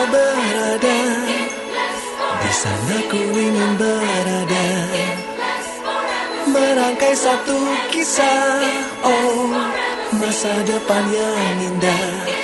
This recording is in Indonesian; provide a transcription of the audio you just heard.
kau berada. Di sana ku ingin berada. Merangkai satu kisah. Oh masa depan yang indah.